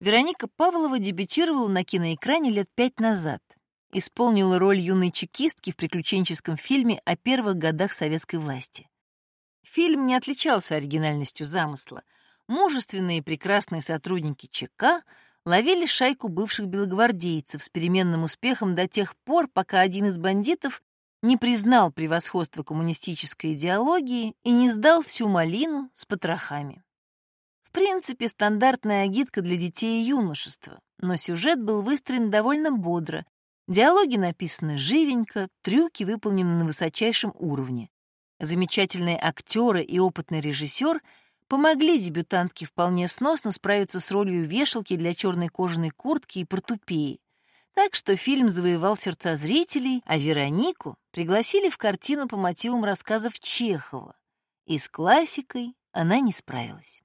Вероника Павлова дебютировала на киноэкране лет пять назад. Исполнила роль юной чекистки в приключенческом фильме о первых годах советской власти. Фильм не отличался оригинальностью замысла. Мужественные и прекрасные сотрудники ЧК ловили шайку бывших белогвардейцев с переменным успехом до тех пор, пока один из бандитов не признал превосходство коммунистической идеологии и не сдал всю малину с потрохами. В принципе, стандартная агитка для детей и юношества, но сюжет был выстроен довольно бодро, диалоги написаны живенько, трюки выполнены на высочайшем уровне. Замечательные актеры и опытный режиссер помогли дебютантке вполне сносно справиться с ролью вешалки для черной кожаной куртки и портупеи, так что фильм завоевал сердца зрителей, а Веронику пригласили в картину по мотивам рассказов Чехова. И с классикой она не справилась.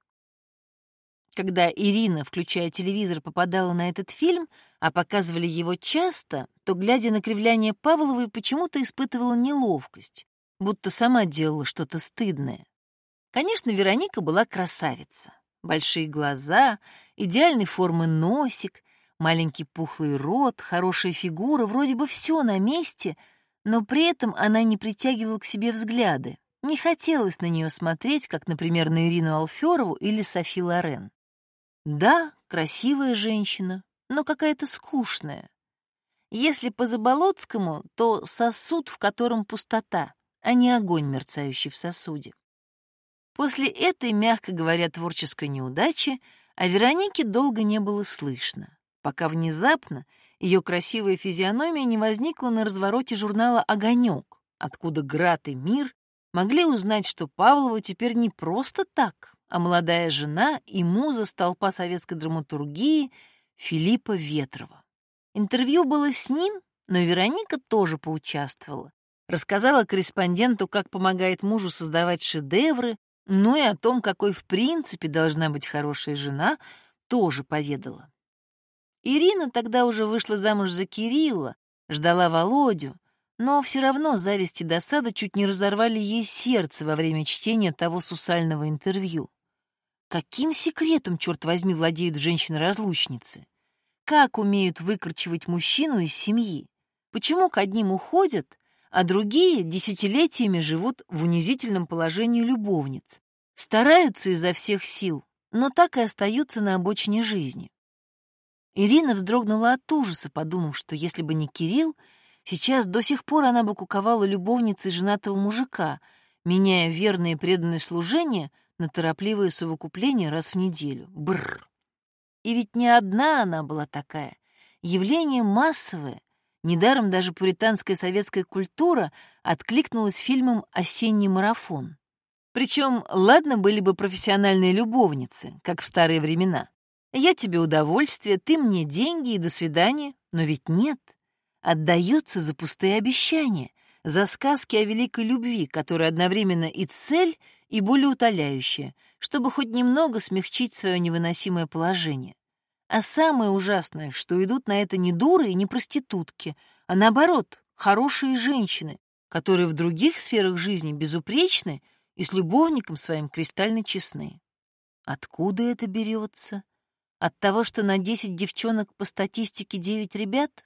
Когда Ирина, включая телевизор, попадала на этот фильм, а показывали его часто, то, глядя на кривляние Павловой, почему-то испытывала неловкость, будто сама делала что-то стыдное. Конечно, Вероника была красавица. Большие глаза, идеальной формы носик, Маленький пухлый рот, хорошая фигура, вроде бы все на месте, но при этом она не притягивала к себе взгляды. Не хотелось на нее смотреть, как, например, на Ирину Алферову или Софи Лорен. Да, красивая женщина, но какая-то скучная. Если по Заболоцкому, то сосуд, в котором пустота, а не огонь, мерцающий в сосуде. После этой, мягко говоря, творческой неудачи о Веронике долго не было слышно пока внезапно ее красивая физиономия не возникла на развороте журнала «Огонек», откуда Град и Мир могли узнать, что Павлова теперь не просто так, а молодая жена и муза столпа советской драматургии Филиппа Ветрова. Интервью было с ним, но Вероника тоже поучаствовала. Рассказала корреспонденту, как помогает мужу создавать шедевры, ну и о том, какой в принципе должна быть хорошая жена, тоже поведала. Ирина тогда уже вышла замуж за Кирилла, ждала Володю, но все равно зависть и досада чуть не разорвали ей сердце во время чтения того сусального интервью. Каким секретом, черт возьми, владеют женщины-разлучницы? Как умеют выкручивать мужчину из семьи? Почему к одним уходят, а другие десятилетиями живут в унизительном положении любовниц? Стараются изо всех сил, но так и остаются на обочине жизни. Ирина вздрогнула от ужаса, подумав, что если бы не Кирилл, сейчас до сих пор она бы куковала любовницей женатого мужика, меняя верное и преданное служение на торопливое совокупление раз в неделю. Бррр. И ведь не одна она была такая. Явление массовое. Недаром даже пуританская советская культура откликнулась фильмом «Осенний марафон». Причем, ладно, были бы профессиональные любовницы, как в старые времена. Я тебе удовольствие, ты мне деньги и до свидания. Но ведь нет. Отдаются за пустые обещания, за сказки о великой любви, которая одновременно и цель, и более утоляющая, чтобы хоть немного смягчить свое невыносимое положение. А самое ужасное, что идут на это не дуры и не проститутки, а наоборот, хорошие женщины, которые в других сферах жизни безупречны и с любовником своим кристально честны. Откуда это берется? От того, что на 10 девчонок по статистике 9 ребят?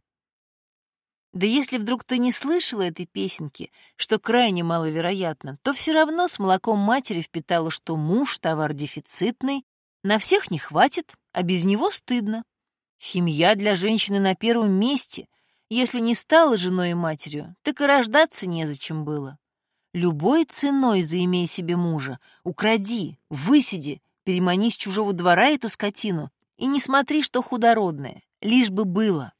Да если вдруг ты не слышала этой песенки, что крайне маловероятно, то все равно с молоком матери впитала, что муж — товар дефицитный, на всех не хватит, а без него стыдно. Семья для женщины на первом месте. Если не стала женой и матерью, так и рождаться незачем было. Любой ценой заимей себе мужа, укради, высиди, перемани с чужого двора эту скотину, и не смотри, что худородное, лишь бы было.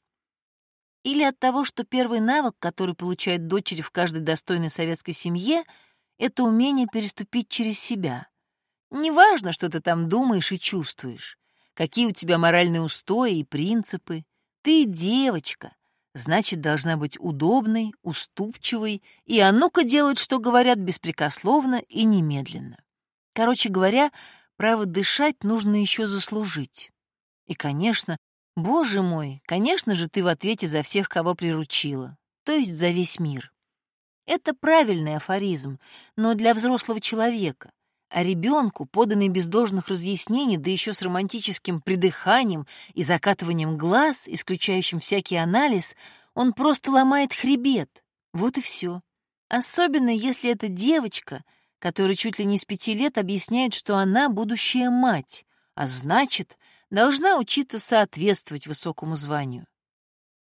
Или от того, что первый навык, который получает дочери в каждой достойной советской семье, это умение переступить через себя. Неважно, что ты там думаешь и чувствуешь, какие у тебя моральные устои и принципы. Ты девочка, значит, должна быть удобной, уступчивой и а ну-ка делать, что говорят беспрекословно и немедленно. Короче говоря, право дышать нужно еще заслужить. И, конечно, боже мой, конечно же, ты в ответе за всех, кого приручила, то есть за весь мир. Это правильный афоризм, но для взрослого человека, А ребенку, поданный без должных разъяснений, да еще с романтическим придыханием и закатыванием глаз, исключающим всякий анализ, он просто ломает хребет. Вот и все. Особенно, если это девочка, которая чуть ли не с пяти лет объясняет, что она будущая мать, а значит, должна учиться соответствовать высокому званию.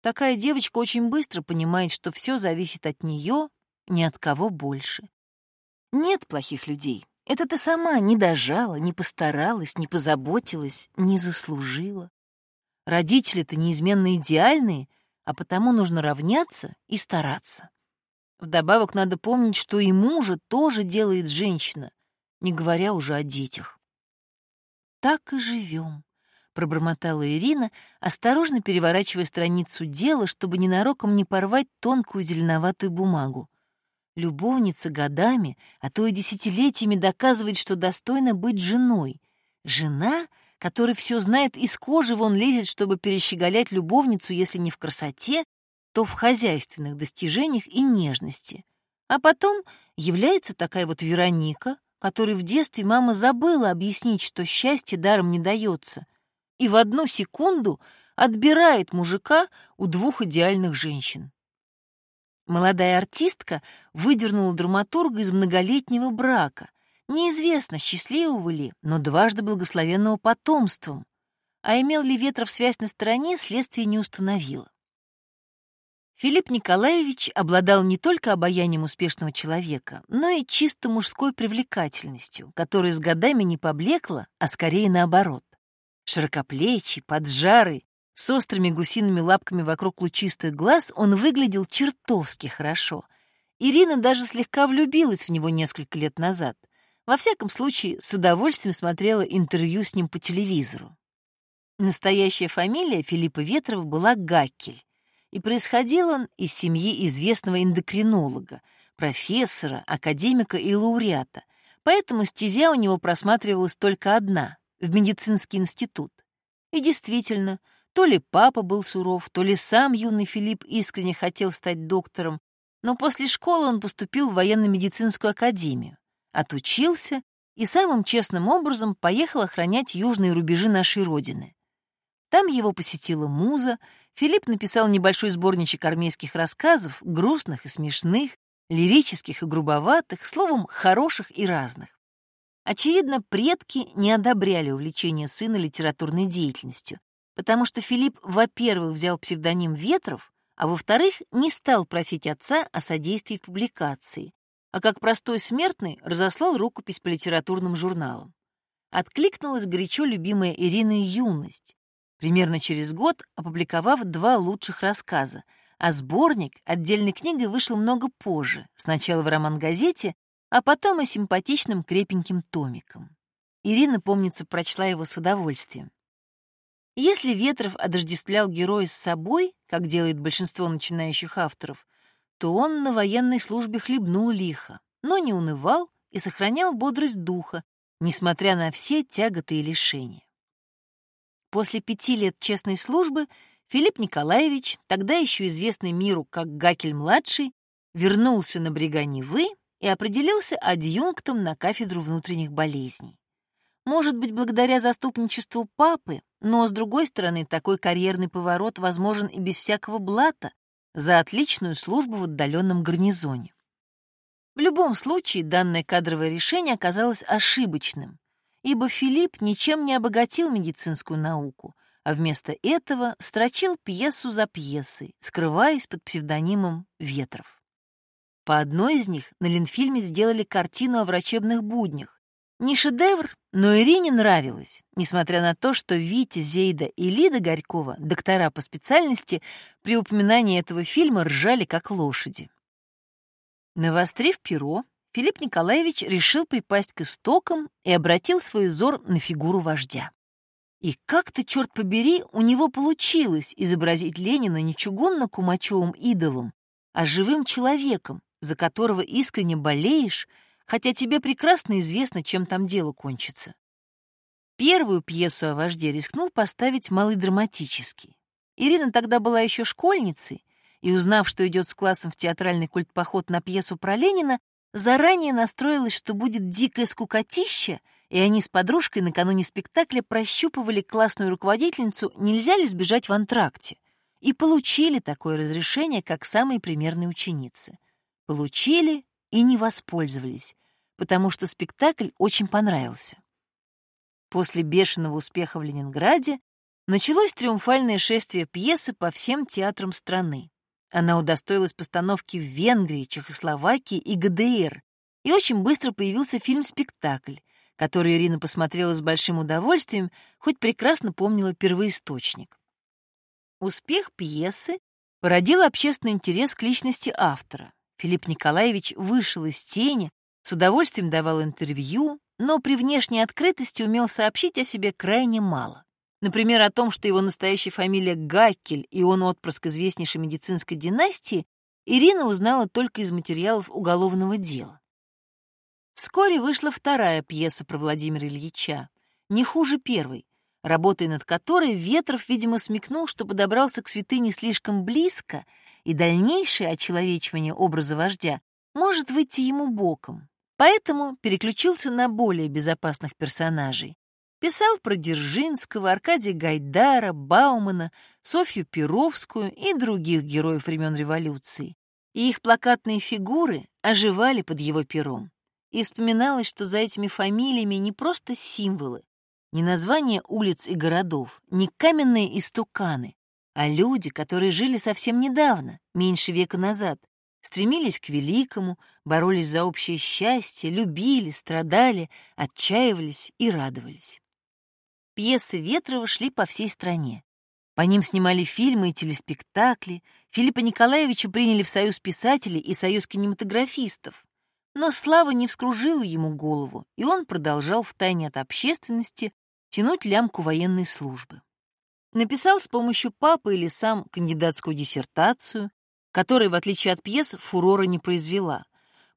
Такая девочка очень быстро понимает, что все зависит от нее, ни от кого больше. Нет плохих людей. Это ты сама не дожала, не постаралась, не позаботилась, не заслужила. Родители-то неизменно идеальные, а потому нужно равняться и стараться. Вдобавок надо помнить, что и мужа тоже делает женщина, не говоря уже о детях. Так и живем пробормотала Ирина, осторожно переворачивая страницу дела, чтобы ненароком не порвать тонкую зеленоватую бумагу. Любовница годами, а то и десятилетиями доказывает, что достойна быть женой. Жена, которая все знает, из кожи вон лезет, чтобы перещеголять любовницу, если не в красоте, то в хозяйственных достижениях и нежности. А потом является такая вот Вероника, которой в детстве мама забыла объяснить, что счастье даром не дается — и в одну секунду отбирает мужика у двух идеальных женщин. Молодая артистка выдернула драматурга из многолетнего брака, неизвестно, счастливого ли, но дважды благословенного потомством, а имел ли Ветров связь на стороне, следствие не установило. Филипп Николаевич обладал не только обаянием успешного человека, но и чисто мужской привлекательностью, которая с годами не поблекла, а скорее наоборот. Широкоплечий, поджарый, с острыми гусиными лапками вокруг лучистых глаз он выглядел чертовски хорошо. Ирина даже слегка влюбилась в него несколько лет назад. Во всяком случае, с удовольствием смотрела интервью с ним по телевизору. Настоящая фамилия Филиппа Ветрова была Гаккель, и происходил он из семьи известного эндокринолога, профессора, академика и лауреата, поэтому стезя у него просматривалась только одна в медицинский институт. И действительно, то ли папа был суров, то ли сам юный Филипп искренне хотел стать доктором, но после школы он поступил в военно-медицинскую академию, отучился и самым честным образом поехал охранять южные рубежи нашей Родины. Там его посетила муза, Филипп написал небольшой сборничек армейских рассказов, грустных и смешных, лирических и грубоватых, словом, хороших и разных. Очевидно, предки не одобряли увлечение сына литературной деятельностью, потому что Филипп, во-первых, взял псевдоним Ветров, а во-вторых, не стал просить отца о содействии в публикации, а как простой смертный разослал рукопись по литературным журналам. Откликнулась горячо любимая Ирина «Юность», примерно через год опубликовав два лучших рассказа, а сборник отдельной книгой вышел много позже, сначала в роман-газете, а потом и симпатичным крепеньким томиком. Ирина, помнится, прочла его с удовольствием. Если Ветров одождествлял героя с собой, как делает большинство начинающих авторов, то он на военной службе хлебнул лихо, но не унывал и сохранял бодрость духа, несмотря на все тяготы и лишения. После пяти лет честной службы Филипп Николаевич, тогда еще известный миру как Гакель-младший, вернулся на брега Невы и определился адъюнктом на кафедру внутренних болезней. Может быть, благодаря заступничеству папы, но, с другой стороны, такой карьерный поворот возможен и без всякого блата за отличную службу в отдаленном гарнизоне. В любом случае, данное кадровое решение оказалось ошибочным, ибо Филипп ничем не обогатил медицинскую науку, а вместо этого строчил пьесу за пьесой, скрываясь под псевдонимом Ветров. По одной из них на Ленфильме сделали картину о врачебных буднях. Не шедевр, но Ирине нравилось, несмотря на то, что Витя, Зейда и Лида Горькова, доктора по специальности, при упоминании этого фильма ржали как лошади. Навострив перо, Филипп Николаевич решил припасть к истокам и обратил свой взор на фигуру вождя. И как-то, черт побери, у него получилось изобразить Ленина не чугунно-кумачевым идолом, а живым человеком, за которого искренне болеешь, хотя тебе прекрасно известно, чем там дело кончится. Первую пьесу о вожде рискнул поставить малый драматический. Ирина тогда была еще школьницей, и, узнав, что идет с классом в театральный культпоход на пьесу про Ленина, заранее настроилась, что будет дикое скукотища, и они с подружкой накануне спектакля прощупывали классную руководительницу, нельзя ли сбежать в антракте, и получили такое разрешение, как самые примерные ученицы. Получили и не воспользовались, потому что спектакль очень понравился. После бешеного успеха в Ленинграде началось триумфальное шествие пьесы по всем театрам страны. Она удостоилась постановки в Венгрии, Чехословакии и ГДР, и очень быстро появился фильм-спектакль, который Ирина посмотрела с большим удовольствием, хоть прекрасно помнила первоисточник. Успех пьесы породил общественный интерес к личности автора. Филипп Николаевич вышел из тени, с удовольствием давал интервью, но при внешней открытости умел сообщить о себе крайне мало. Например, о том, что его настоящая фамилия Гаккель и он отпрыск известнейшей медицинской династии, Ирина узнала только из материалов уголовного дела. Вскоре вышла вторая пьеса про Владимира Ильича, не хуже первой, работая над которой Ветров, видимо, смекнул, что подобрался к святыне слишком близко, и дальнейшее очеловечивание образа вождя может выйти ему боком. Поэтому переключился на более безопасных персонажей. Писал про Дзержинского, Аркадия Гайдара, Баумана, Софью Перовскую и других героев времен революции. И их плакатные фигуры оживали под его пером. И вспоминалось, что за этими фамилиями не просто символы, не названия улиц и городов, не каменные истуканы, а люди, которые жили совсем недавно, меньше века назад, стремились к великому, боролись за общее счастье, любили, страдали, отчаивались и радовались. Пьесы Ветрова шли по всей стране. По ним снимали фильмы и телеспектакли, Филиппа Николаевича приняли в Союз писателей и Союз кинематографистов. Но слава не вскружила ему голову, и он продолжал втайне от общественности тянуть лямку военной службы. Написал с помощью папы или сам кандидатскую диссертацию, которая, в отличие от пьес, фурора не произвела.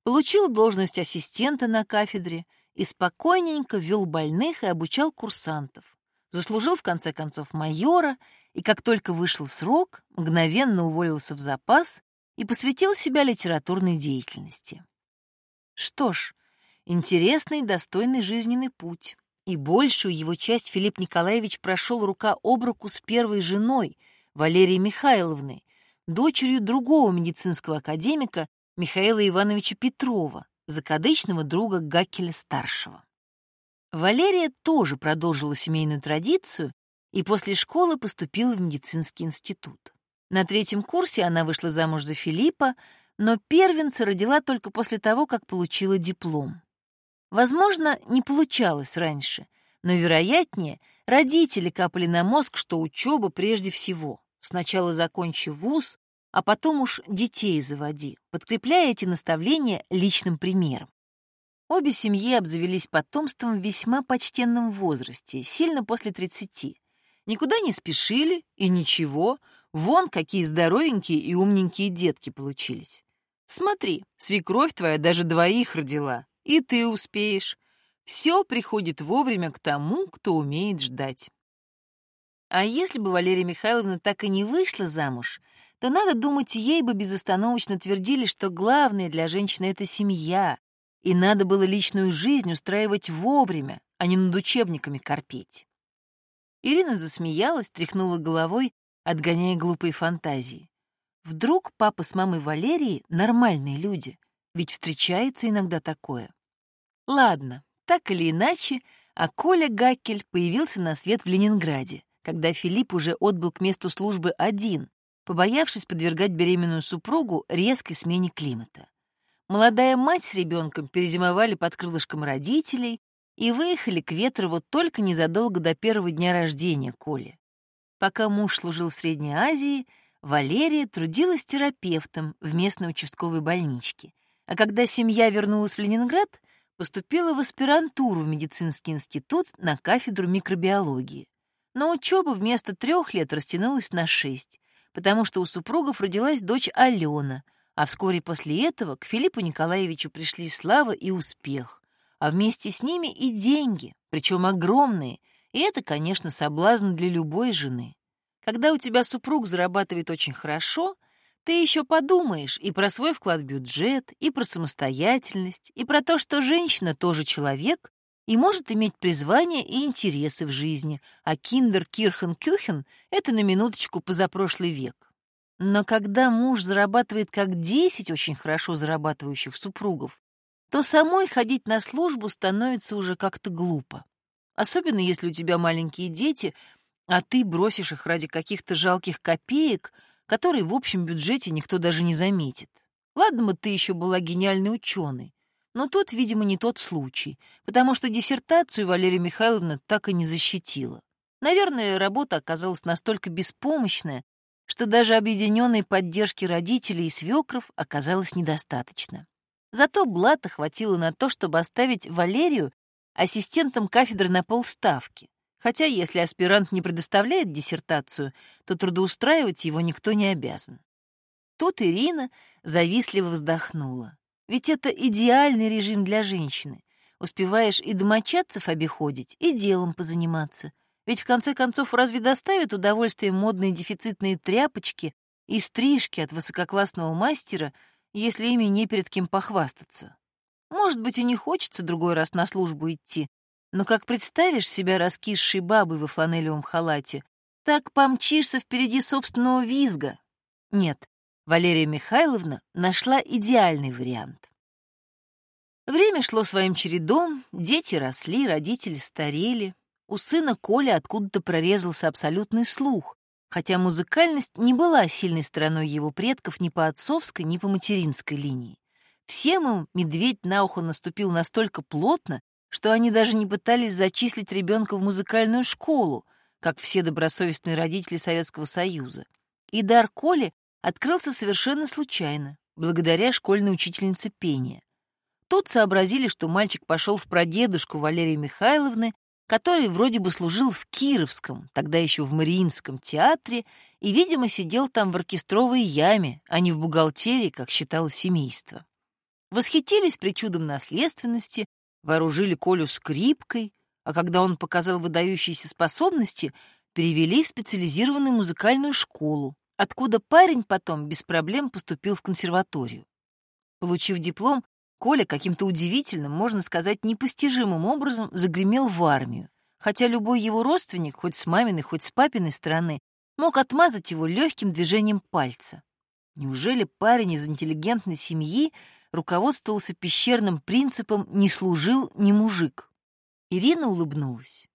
Получил должность ассистента на кафедре — и спокойненько вел больных и обучал курсантов. Заслужил, в конце концов, майора, и как только вышел срок, мгновенно уволился в запас и посвятил себя литературной деятельности. Что ж, интересный, достойный жизненный путь. И большую его часть Филипп Николаевич прошел рука об руку с первой женой, Валерией Михайловной, дочерью другого медицинского академика Михаила Ивановича Петрова, закадычного друга Гаккеля-старшего. Валерия тоже продолжила семейную традицию и после школы поступила в медицинский институт. На третьем курсе она вышла замуж за Филиппа, но первенца родила только после того, как получила диплом. Возможно, не получалось раньше, но, вероятнее, родители капали на мозг, что учеба прежде всего. Сначала закончи вуз, а потом уж детей заводи, подкрепляя эти наставления личным примером. Обе семьи обзавелись потомством в весьма почтенном возрасте, сильно после 30. Никуда не спешили, и ничего, вон какие здоровенькие и умненькие детки получились. Смотри, свекровь твоя даже двоих родила, и ты успеешь. Все приходит вовремя к тому, кто умеет ждать. А если бы Валерия Михайловна так и не вышла замуж, то, надо думать, ей бы безостановочно твердили, что главное для женщины — это семья, и надо было личную жизнь устраивать вовремя, а не над учебниками корпеть. Ирина засмеялась, тряхнула головой, отгоняя глупые фантазии. Вдруг папа с мамой Валерии нормальные люди, ведь встречается иногда такое. Ладно, так или иначе, а Коля Гаккель появился на свет в Ленинграде, когда Филипп уже отбыл к месту службы один, побоявшись подвергать беременную супругу резкой смене климата. Молодая мать с ребенком перезимовали под крылышком родителей и выехали к Ветрову только незадолго до первого дня рождения Коли. Пока муж служил в Средней Азии, Валерия трудилась терапевтом в местной участковой больничке, а когда семья вернулась в Ленинград, поступила в аспирантуру в медицинский институт на кафедру микробиологии. Но учеба вместо трех лет растянулась на шесть, потому что у супругов родилась дочь Алена, а вскоре после этого к Филиппу Николаевичу пришли слава и успех, а вместе с ними и деньги, причем огромные, и это, конечно, соблазн для любой жены. Когда у тебя супруг зарабатывает очень хорошо, Ты еще подумаешь и про свой вклад в бюджет, и про самостоятельность, и про то, что женщина тоже человек и может иметь призвание и интересы в жизни, а киндер Кирхен Кюхен — это на минуточку позапрошлый век. Но когда муж зарабатывает как десять очень хорошо зарабатывающих супругов, то самой ходить на службу становится уже как-то глупо. Особенно если у тебя маленькие дети, а ты бросишь их ради каких-то жалких копеек, которые в общем бюджете никто даже не заметит. Ладно бы ты еще была гениальной ученой, но тут, видимо, не тот случай, потому что диссертацию Валерия Михайловна так и не защитила. Наверное, работа оказалась настолько беспомощная, что даже объединенной поддержки родителей и свекров оказалось недостаточно. Зато блата хватило на то, чтобы оставить Валерию ассистентом кафедры на полставки, хотя если аспирант не предоставляет диссертацию, то трудоустраивать его никто не обязан. Тут Ирина завистливо вздохнула. Ведь это идеальный режим для женщины. Успеваешь и домочадцев обиходить, и делом позаниматься. Ведь в конце концов разве доставят удовольствие модные дефицитные тряпочки и стрижки от высококлассного мастера, если ими не перед кем похвастаться? Может быть, и не хочется другой раз на службу идти, но как представишь себя раскисшей бабой во фланелевом халате, так помчишься впереди собственного визга. Нет, Валерия Михайловна нашла идеальный вариант. Время шло своим чередом, дети росли, родители старели. У сына Коля откуда-то прорезался абсолютный слух, хотя музыкальность не была сильной стороной его предков ни по отцовской, ни по материнской линии. Всем им медведь на ухо наступил настолько плотно, что они даже не пытались зачислить ребенка в музыкальную школу, как все добросовестные родители Советского Союза. И дар Коли открылся совершенно случайно, благодаря школьной учительнице пения. Тут сообразили, что мальчик пошел в прадедушку Валерии Михайловны, который вроде бы служил в Кировском, тогда еще в Мариинском театре, и, видимо, сидел там в оркестровой яме, а не в бухгалтерии, как считало семейство. Восхитились причудом наследственности, вооружили Колю скрипкой, а когда он показал выдающиеся способности, перевели в специализированную музыкальную школу, откуда парень потом без проблем поступил в консерваторию. Получив диплом, Коля каким-то удивительным, можно сказать, непостижимым образом загремел в армию, хотя любой его родственник, хоть с маминой, хоть с папиной стороны, мог отмазать его легким движением пальца. Неужели парень из интеллигентной семьи руководствовался пещерным принципом «не служил ни мужик»? Ирина улыбнулась.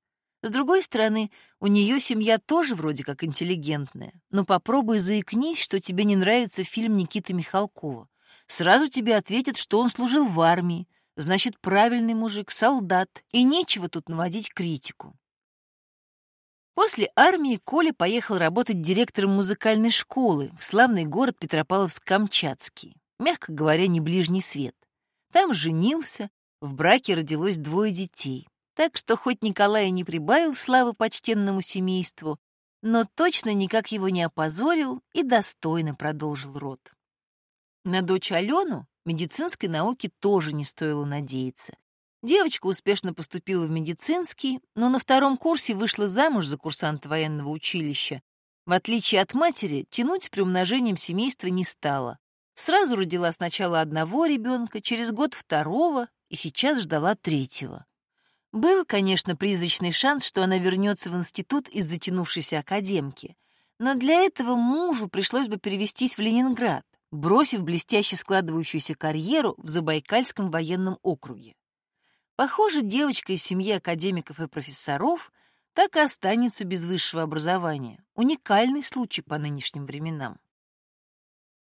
С другой стороны, у нее семья тоже вроде как интеллигентная. Но попробуй заикнись, что тебе не нравится фильм Никиты Михалкова. Сразу тебе ответят, что он служил в армии, значит, правильный мужик, солдат, и нечего тут наводить критику. После армии Коля поехал работать директором музыкальной школы в славный город Петропавловск-Камчатский, мягко говоря, не ближний свет. Там женился, в браке родилось двое детей. Так что хоть Николай и не прибавил славы почтенному семейству, но точно никак его не опозорил и достойно продолжил род. На дочь Алену медицинской науки тоже не стоило надеяться. Девочка успешно поступила в медицинский, но на втором курсе вышла замуж за курсанта военного училища. В отличие от матери, тянуть с приумножением семейства не стала. Сразу родила сначала одного ребенка, через год второго и сейчас ждала третьего. Был, конечно, призрачный шанс, что она вернется в институт из затянувшейся академки, но для этого мужу пришлось бы перевестись в Ленинград, бросив блестяще складывающуюся карьеру в Забайкальском военном округе. Похоже, девочка из семьи академиков и профессоров так и останется без высшего образования. Уникальный случай по нынешним временам.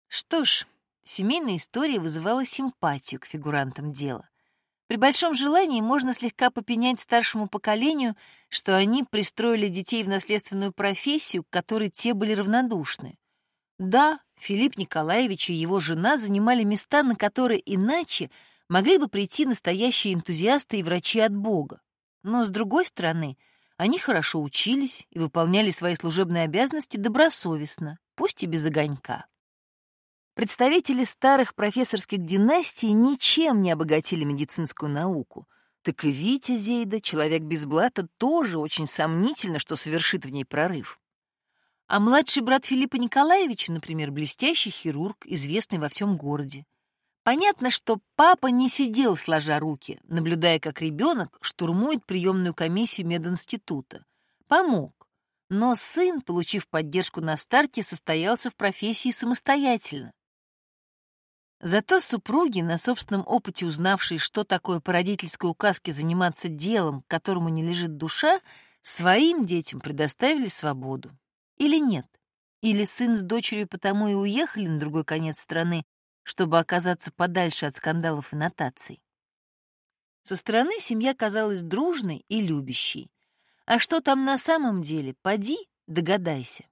Что ж, семейная история вызывала симпатию к фигурантам дела. При большом желании можно слегка попенять старшему поколению, что они пристроили детей в наследственную профессию, к которой те были равнодушны. Да, Филипп Николаевич и его жена занимали места, на которые иначе могли бы прийти настоящие энтузиасты и врачи от Бога. Но, с другой стороны, они хорошо учились и выполняли свои служебные обязанности добросовестно, пусть и без огонька. Представители старых профессорских династий ничем не обогатили медицинскую науку. Так и Витя Зейда, человек без блата, тоже очень сомнительно, что совершит в ней прорыв. А младший брат Филиппа Николаевича, например, блестящий хирург, известный во всем городе. Понятно, что папа не сидел сложа руки, наблюдая, как ребенок штурмует приемную комиссию мединститута. Помог. Но сын, получив поддержку на старте, состоялся в профессии самостоятельно. Зато супруги, на собственном опыте узнавшие, что такое по родительской указке заниматься делом, которому не лежит душа, своим детям предоставили свободу. Или нет? Или сын с дочерью потому и уехали на другой конец страны, чтобы оказаться подальше от скандалов и нотаций. Со стороны семья казалась дружной и любящей. А что там на самом деле, поди, догадайся.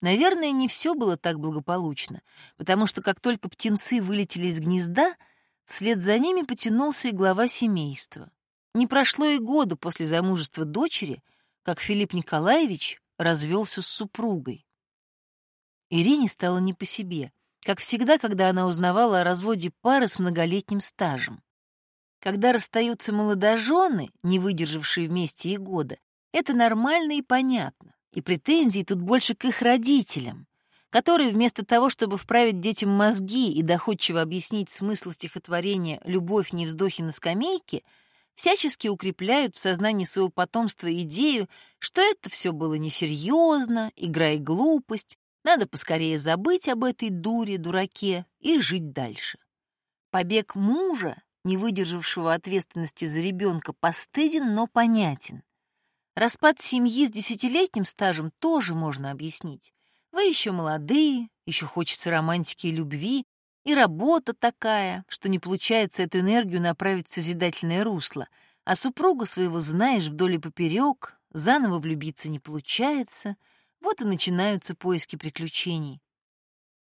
Наверное, не все было так благополучно, потому что как только птенцы вылетели из гнезда, вслед за ними потянулся и глава семейства. Не прошло и года после замужества дочери, как Филипп Николаевич развелся с супругой. Ирине стало не по себе как всегда, когда она узнавала о разводе пары с многолетним стажем. Когда расстаются молодожены, не выдержавшие вместе и года, это нормально и понятно, и претензии тут больше к их родителям, которые вместо того, чтобы вправить детям мозги и доходчиво объяснить смысл стихотворения «Любовь не вздохи на скамейке», всячески укрепляют в сознании своего потомства идею, что это все было несерьезно, игра и глупость, надо поскорее забыть об этой дуре, дураке и жить дальше. Побег мужа, не выдержавшего ответственности за ребенка, постыден, но понятен. Распад семьи с десятилетним стажем тоже можно объяснить. Вы еще молодые, еще хочется романтики и любви, и работа такая, что не получается эту энергию направить в созидательное русло, а супруга своего знаешь вдоль и поперек, заново влюбиться не получается — вот и начинаются поиски приключений.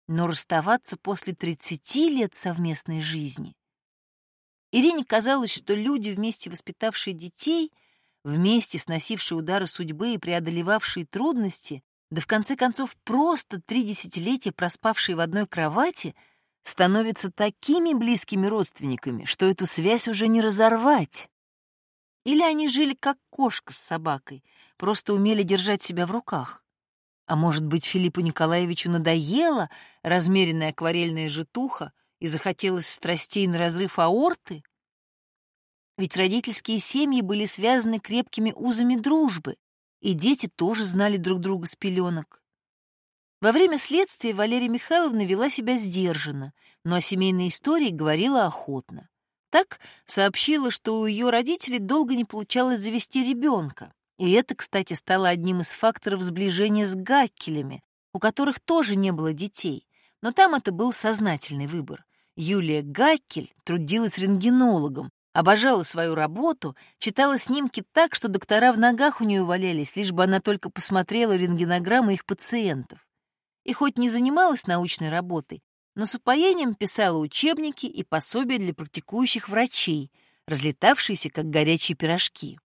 Но расставаться после 30 лет совместной жизни... Ирине казалось, что люди, вместе воспитавшие детей, вместе сносившие удары судьбы и преодолевавшие трудности, да в конце концов просто три десятилетия проспавшие в одной кровати, становятся такими близкими родственниками, что эту связь уже не разорвать. Или они жили как кошка с собакой, просто умели держать себя в руках. А может быть, Филиппу Николаевичу надоело размеренная акварельная житуха и захотелось страстей на разрыв аорты? Ведь родительские семьи были связаны крепкими узами дружбы, и дети тоже знали друг друга с пеленок. Во время следствия Валерия Михайловна вела себя сдержанно, но о семейной истории говорила охотно. Так сообщила, что у ее родителей долго не получалось завести ребенка. И это, кстати, стало одним из факторов сближения с Гаккелями, у которых тоже не было детей, но там это был сознательный выбор. Юлия Гаккель трудилась рентгенологом, обожала свою работу, читала снимки так, что доктора в ногах у нее валялись, лишь бы она только посмотрела рентгенограммы их пациентов. И хоть не занималась научной работой, но с упоением писала учебники и пособия для практикующих врачей, разлетавшиеся как горячие пирожки.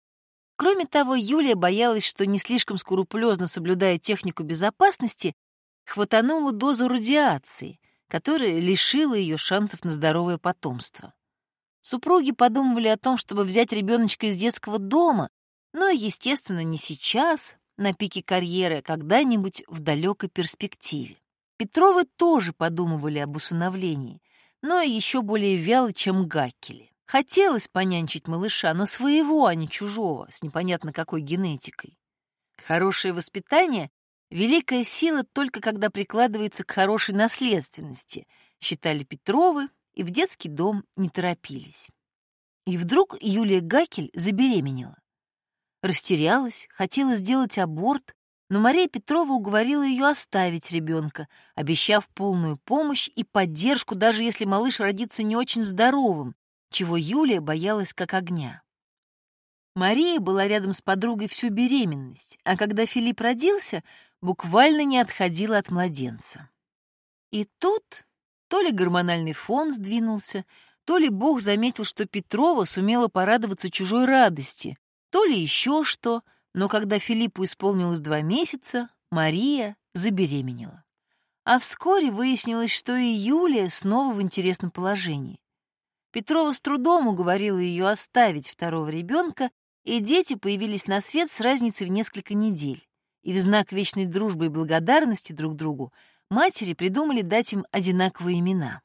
Кроме того, Юлия боялась, что не слишком скрупулезно соблюдая технику безопасности, хватанула дозу радиации, которая лишила ее шансов на здоровое потомство. Супруги подумывали о том, чтобы взять ребеночка из детского дома, но, естественно, не сейчас, на пике карьеры, а когда-нибудь в далекой перспективе. Петровы тоже подумывали об усыновлении, но еще более вяло, чем Гаккели. Хотелось понянчить малыша, но своего, а не чужого, с непонятно какой генетикой. Хорошее воспитание — великая сила только когда прикладывается к хорошей наследственности, считали Петровы и в детский дом не торопились. И вдруг Юлия Гакель забеременела. Растерялась, хотела сделать аборт, но Мария Петрова уговорила ее оставить ребенка, обещав полную помощь и поддержку, даже если малыш родится не очень здоровым, чего Юлия боялась как огня. Мария была рядом с подругой всю беременность, а когда Филипп родился, буквально не отходила от младенца. И тут то ли гормональный фон сдвинулся, то ли Бог заметил, что Петрова сумела порадоваться чужой радости, то ли еще что, но когда Филиппу исполнилось два месяца, Мария забеременела. А вскоре выяснилось, что и Юлия снова в интересном положении. Петрова с трудом уговорила ее оставить второго ребенка, и дети появились на свет с разницей в несколько недель. и в знак вечной дружбы и благодарности друг другу матери придумали дать им одинаковые имена.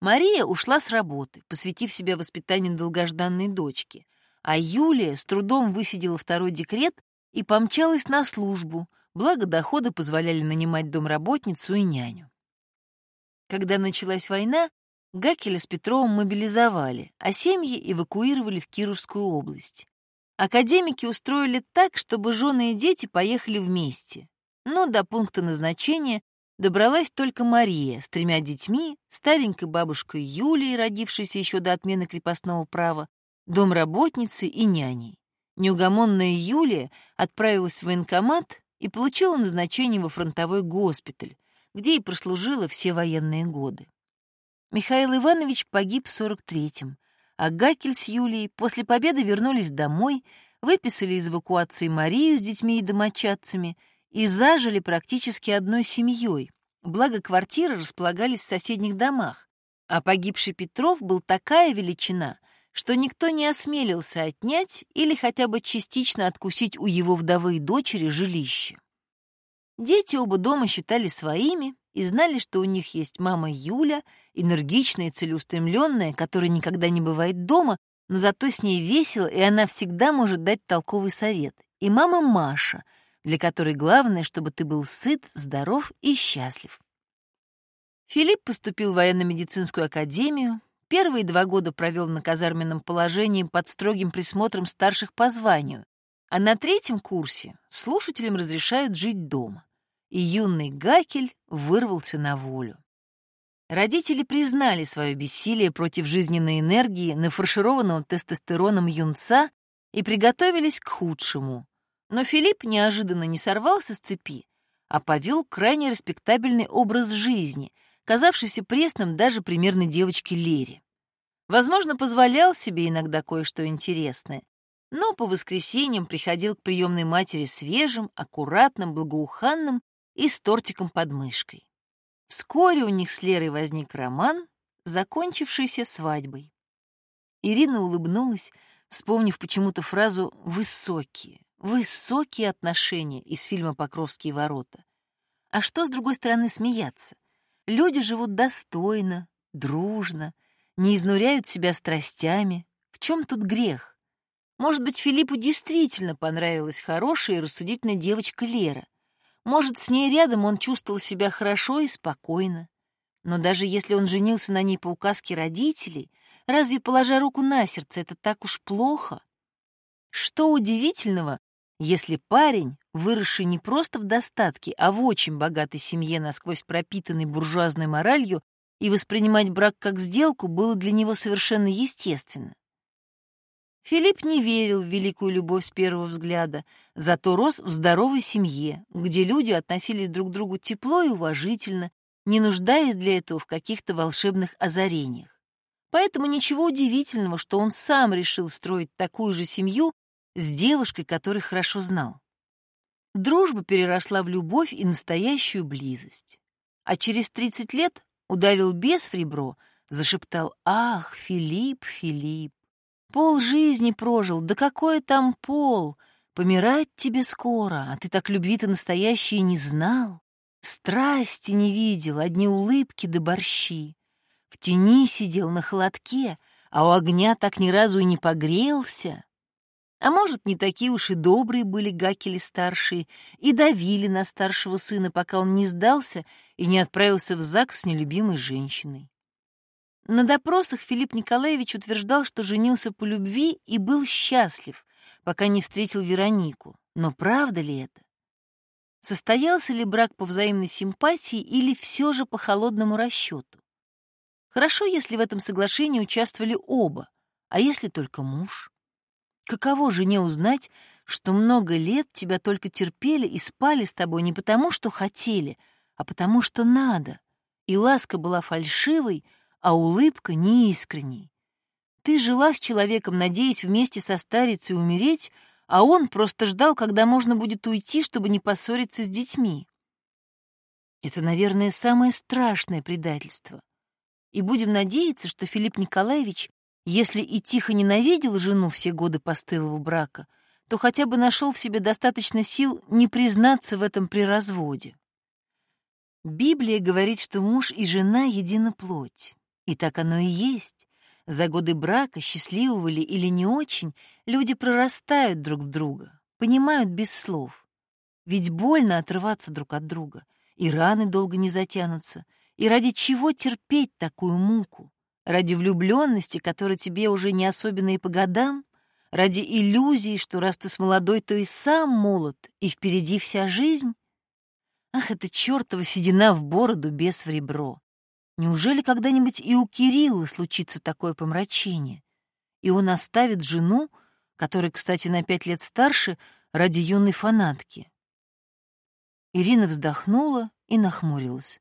Мария ушла с работы, посвятив себя воспитанию долгожданной дочки, а Юлия с трудом высидела второй декрет и помчалась на службу, благо доходы позволяли нанимать домработницу и няню. Когда началась война, Гакеля с Петровым мобилизовали, а семьи эвакуировали в Кировскую область. Академики устроили так, чтобы жены и дети поехали вместе. Но до пункта назначения добралась только Мария с тремя детьми, старенькой бабушкой Юлией, родившейся еще до отмены крепостного права, домработницей и няней. Неугомонная Юлия отправилась в военкомат и получила назначение во фронтовой госпиталь, где и прослужила все военные годы. Михаил Иванович погиб в 43-м, а Гакель с Юлией после победы вернулись домой, выписали из эвакуации Марию с детьми и домочадцами и зажили практически одной семьей, благо квартиры располагались в соседних домах, а погибший Петров был такая величина, что никто не осмелился отнять или хотя бы частично откусить у его вдовы и дочери жилище. Дети оба дома считали своими и знали, что у них есть мама Юля, энергичная и целеустремленная, которая никогда не бывает дома, но зато с ней весело, и она всегда может дать толковый совет, и мама Маша, для которой главное, чтобы ты был сыт, здоров и счастлив. Филипп поступил в военно-медицинскую академию, первые два года провел на казарменном положении под строгим присмотром старших по званию, а на третьем курсе слушателям разрешают жить дома. И юный Гакель вырвался на волю. Родители признали свое бессилие против жизненной энергии, нафаршированного тестостероном юнца, и приготовились к худшему. Но Филипп неожиданно не сорвался с цепи, а повел крайне респектабельный образ жизни, казавшийся пресным даже примерно девочке Лере. Возможно, позволял себе иногда кое-что интересное, но по воскресеньям приходил к приемной матери свежим, аккуратным, благоуханным и с тортиком под мышкой. Вскоре у них с Лерой возник роман, закончившийся свадьбой. Ирина улыбнулась, вспомнив почему-то фразу «высокие», «высокие отношения» из фильма «Покровские ворота». А что, с другой стороны, смеяться? Люди живут достойно, дружно, не изнуряют себя страстями. В чем тут грех? Может быть, Филиппу действительно понравилась хорошая и рассудительная девочка Лера. Может, с ней рядом он чувствовал себя хорошо и спокойно. Но даже если он женился на ней по указке родителей, разве, положа руку на сердце, это так уж плохо? Что удивительного, если парень, выросший не просто в достатке, а в очень богатой семье, насквозь пропитанной буржуазной моралью, и воспринимать брак как сделку было для него совершенно естественно. Филипп не верил в великую любовь с первого взгляда, зато рос в здоровой семье, где люди относились друг к другу тепло и уважительно, не нуждаясь для этого в каких-то волшебных озарениях. Поэтому ничего удивительного, что он сам решил строить такую же семью с девушкой, которую хорошо знал. Дружба переросла в любовь и настоящую близость. А через 30 лет ударил бес в ребро, зашептал «Ах, Филипп, Филипп!» Пол жизни прожил, да какой там пол? Помирать тебе скоро, а ты так любви-то настоящей не знал. Страсти не видел, одни улыбки да борщи. В тени сидел на холодке, а у огня так ни разу и не погрелся. А может, не такие уж и добрые были гакели старшие и давили на старшего сына, пока он не сдался и не отправился в ЗАГС с нелюбимой женщиной. На допросах Филипп Николаевич утверждал, что женился по любви и был счастлив, пока не встретил Веронику. Но правда ли это? Состоялся ли брак по взаимной симпатии или все же по холодному расчету? Хорошо, если в этом соглашении участвовали оба, а если только муж? Каково жене узнать, что много лет тебя только терпели и спали с тобой не потому, что хотели, а потому что надо, и ласка была фальшивой, а улыбка неискренней. Ты жила с человеком, надеясь вместе состариться и умереть, а он просто ждал, когда можно будет уйти, чтобы не поссориться с детьми. Это, наверное, самое страшное предательство. И будем надеяться, что Филипп Николаевич, если и тихо ненавидел жену все годы постылого брака, то хотя бы нашел в себе достаточно сил не признаться в этом при разводе. Библия говорит, что муж и жена едина плоть. И так оно и есть. За годы брака, счастливого ли или не очень, люди прорастают друг в друга, понимают без слов. Ведь больно отрываться друг от друга, и раны долго не затянутся. И ради чего терпеть такую муку? Ради влюбленности, которая тебе уже не особенно и по годам? Ради иллюзии, что раз ты с молодой, то и сам молод, и впереди вся жизнь? Ах, это чертова седина в бороду без в ребро. Неужели когда-нибудь и у Кирилла случится такое помрачение? И он оставит жену, которая, кстати, на пять лет старше, ради юной фанатки. Ирина вздохнула и нахмурилась.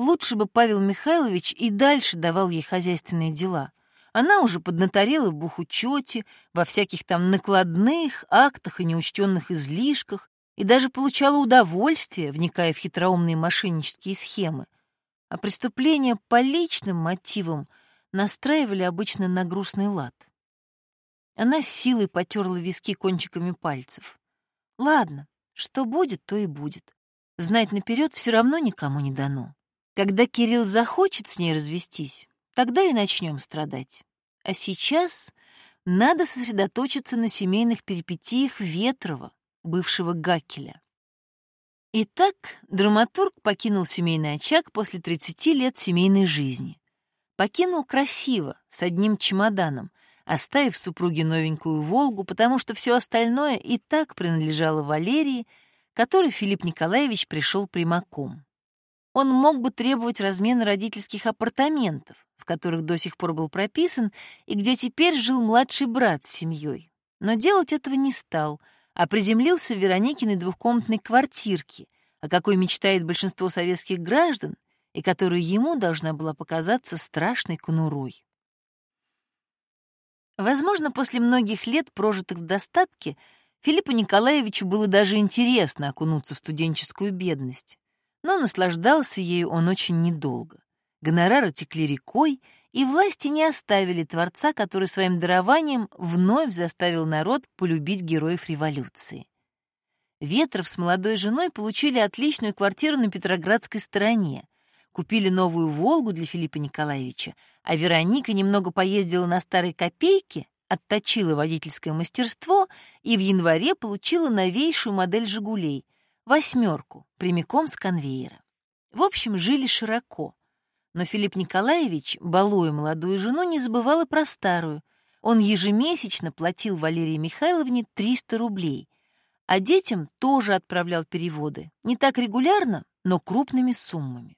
Лучше бы Павел Михайлович и дальше давал ей хозяйственные дела. Она уже поднаторела в бухучете, во всяких там накладных, актах и неучтенных излишках, и даже получала удовольствие, вникая в хитроумные мошеннические схемы — а преступления по личным мотивам настраивали обычно на грустный лад. Она с силой потерла виски кончиками пальцев. Ладно, что будет, то и будет. Знать наперед все равно никому не дано. Когда Кирилл захочет с ней развестись, тогда и начнем страдать. А сейчас надо сосредоточиться на семейных перипетиях Ветрова, бывшего Гакеля. Итак, драматург покинул семейный очаг после 30 лет семейной жизни. Покинул красиво, с одним чемоданом, оставив супруге новенькую «Волгу», потому что все остальное и так принадлежало Валерии, которой Филипп Николаевич пришел прямаком. Он мог бы требовать размена родительских апартаментов, в которых до сих пор был прописан и где теперь жил младший брат с семьей. Но делать этого не стал — а приземлился в Вероникиной двухкомнатной квартирке, о какой мечтает большинство советских граждан и которая ему должна была показаться страшной конурой. Возможно, после многих лет, прожитых в достатке, Филиппу Николаевичу было даже интересно окунуться в студенческую бедность. Но наслаждался ею он очень недолго. Гонорары текли рекой, и власти не оставили Творца, который своим дарованием вновь заставил народ полюбить героев революции. Ветров с молодой женой получили отличную квартиру на Петроградской стороне, купили новую «Волгу» для Филиппа Николаевича, а Вероника немного поездила на старой копейке, отточила водительское мастерство и в январе получила новейшую модель «Жигулей» — восьмерку, прямиком с конвейера. В общем, жили широко — но Филипп Николаевич, балуя молодую жену, не забывал и про старую. Он ежемесячно платил Валерии Михайловне 300 рублей, а детям тоже отправлял переводы. Не так регулярно, но крупными суммами.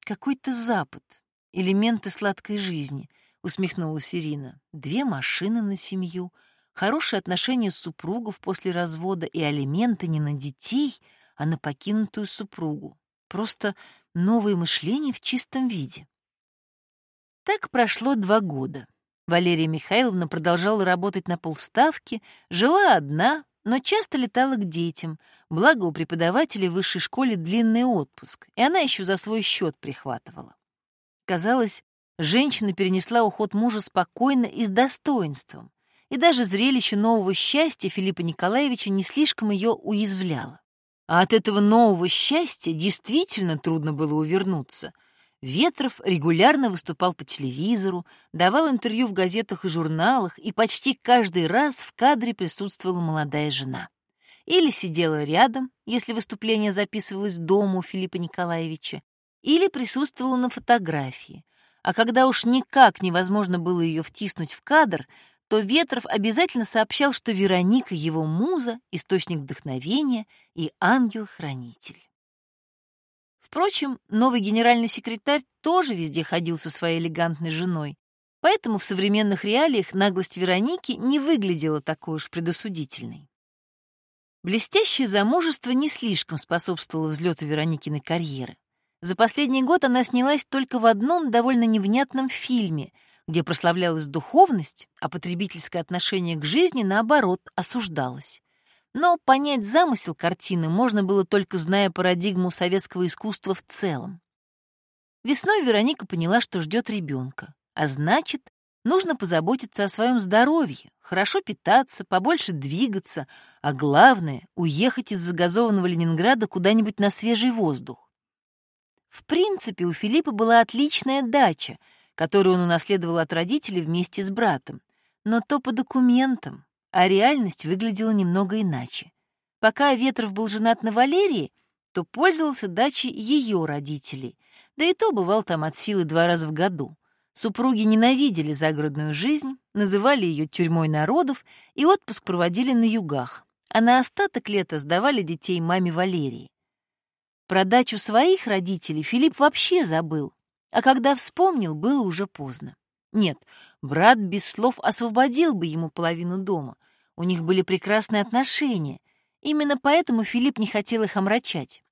«Какой-то Запад, элементы сладкой жизни», — усмехнулась Ирина. «Две машины на семью, хорошие отношения супругов после развода и алименты не на детей, а на покинутую супругу. Просто новое мышление в чистом виде. Так прошло два года. Валерия Михайловна продолжала работать на полставки, жила одна, но часто летала к детям, благо у преподавателей в высшей школе длинный отпуск, и она еще за свой счет прихватывала. Казалось, женщина перенесла уход мужа спокойно и с достоинством, и даже зрелище нового счастья Филиппа Николаевича не слишком ее уязвляло. А от этого нового счастья действительно трудно было увернуться. Ветров регулярно выступал по телевизору, давал интервью в газетах и журналах, и почти каждый раз в кадре присутствовала молодая жена. Или сидела рядом, если выступление записывалось дома у Филиппа Николаевича, или присутствовала на фотографии. А когда уж никак невозможно было ее втиснуть в кадр, то Ветров обязательно сообщал, что Вероника — его муза, источник вдохновения и ангел-хранитель. Впрочем, новый генеральный секретарь тоже везде ходил со своей элегантной женой, поэтому в современных реалиях наглость Вероники не выглядела такой уж предосудительной. Блестящее замужество не слишком способствовало взлету Вероникиной карьеры. За последний год она снялась только в одном довольно невнятном фильме — где прославлялась духовность, а потребительское отношение к жизни, наоборот, осуждалось. Но понять замысел картины можно было только зная парадигму советского искусства в целом. Весной Вероника поняла, что ждет ребенка, а значит, Нужно позаботиться о своем здоровье, хорошо питаться, побольше двигаться, а главное — уехать из загазованного Ленинграда куда-нибудь на свежий воздух. В принципе, у Филиппа была отличная дача, которую он унаследовал от родителей вместе с братом, но то по документам, а реальность выглядела немного иначе. Пока Ветров был женат на Валерии, то пользовался дачей ее родителей, да и то бывал там от силы два раза в году. Супруги ненавидели загородную жизнь, называли ее тюрьмой народов и отпуск проводили на югах, а на остаток лета сдавали детей маме Валерии. Про дачу своих родителей Филипп вообще забыл, а когда вспомнил, было уже поздно. Нет, брат без слов освободил бы ему половину дома. У них были прекрасные отношения. Именно поэтому Филипп не хотел их омрачать.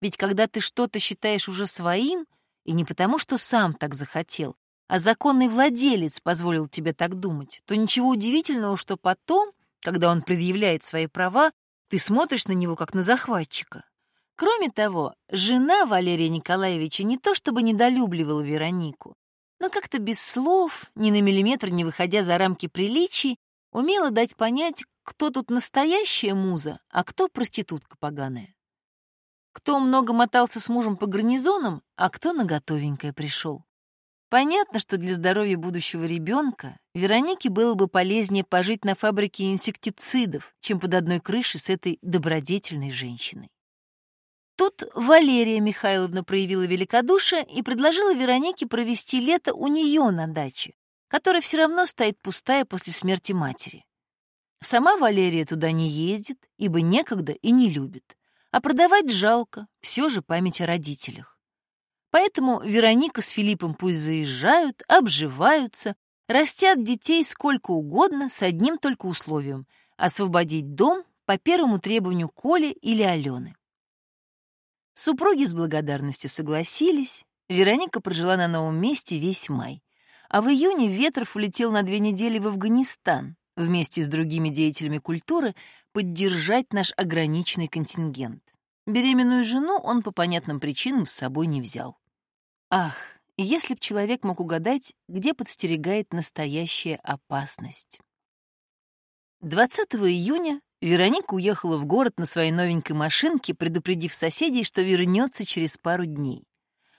Ведь когда ты что-то считаешь уже своим, и не потому, что сам так захотел, а законный владелец позволил тебе так думать, то ничего удивительного, что потом, когда он предъявляет свои права, ты смотришь на него как на захватчика. Кроме того, жена Валерия Николаевича не то чтобы недолюбливала Веронику, но как-то без слов, ни на миллиметр не выходя за рамки приличий, умела дать понять, кто тут настоящая муза, а кто проститутка поганая. Кто много мотался с мужем по гарнизонам, а кто на готовенькое пришел. Понятно, что для здоровья будущего ребенка Веронике было бы полезнее пожить на фабрике инсектицидов, чем под одной крышей с этой добродетельной женщиной. Тут Валерия Михайловна проявила великодушие и предложила Веронике провести лето у нее на даче, которая все равно стоит пустая после смерти матери. Сама Валерия туда не ездит, ибо некогда и не любит. А продавать жалко, все же память о родителях. Поэтому Вероника с Филиппом пусть заезжают, обживаются, растят детей сколько угодно с одним только условием — освободить дом по первому требованию Коли или Алены. Супруги с благодарностью согласились, Вероника прожила на новом месте весь май, а в июне Ветров улетел на две недели в Афганистан вместе с другими деятелями культуры поддержать наш ограниченный контингент. Беременную жену он по понятным причинам с собой не взял. Ах, если б человек мог угадать, где подстерегает настоящая опасность. 20 июня Вероника уехала в город на своей новенькой машинке, предупредив соседей, что вернется через пару дней.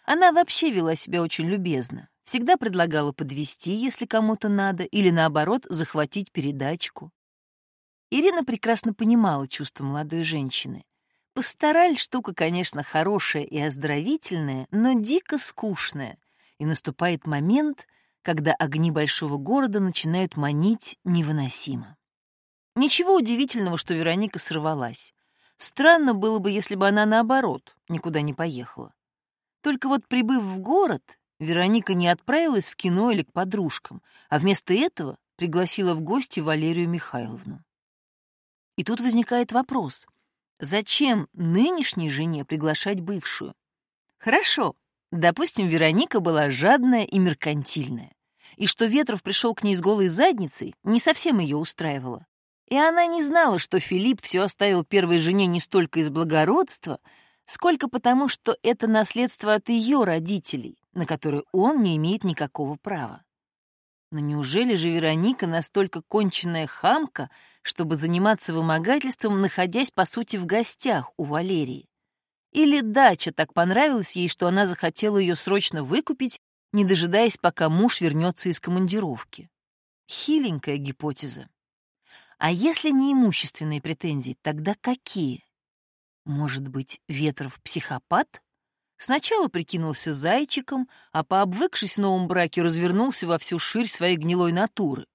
Она вообще вела себя очень любезно. Всегда предлагала подвести, если кому-то надо, или наоборот, захватить передачку. Ирина прекрасно понимала чувства молодой женщины. Пастораль — штука, конечно, хорошая и оздоровительная, но дико скучная, и наступает момент, когда огни большого города начинают манить невыносимо. Ничего удивительного, что Вероника сорвалась. Странно было бы, если бы она, наоборот, никуда не поехала. Только вот, прибыв в город, Вероника не отправилась в кино или к подружкам, а вместо этого пригласила в гости Валерию Михайловну. И тут возникает вопрос, Зачем нынешней жене приглашать бывшую? Хорошо, допустим, Вероника была жадная и меркантильная. И что Ветров пришел к ней с голой задницей, не совсем ее устраивало. И она не знала, что Филипп все оставил первой жене не столько из благородства, сколько потому, что это наследство от ее родителей, на которое он не имеет никакого права. Но неужели же Вероника настолько конченная хамка, чтобы заниматься вымогательством, находясь, по сути, в гостях у Валерии? Или дача так понравилась ей, что она захотела ее срочно выкупить, не дожидаясь, пока муж вернется из командировки? Хиленькая гипотеза. А если не имущественные претензии, тогда какие? Может быть, Ветров психопат? Сначала прикинулся зайчиком, а пообвыкшись в новом браке, развернулся во всю ширь своей гнилой натуры.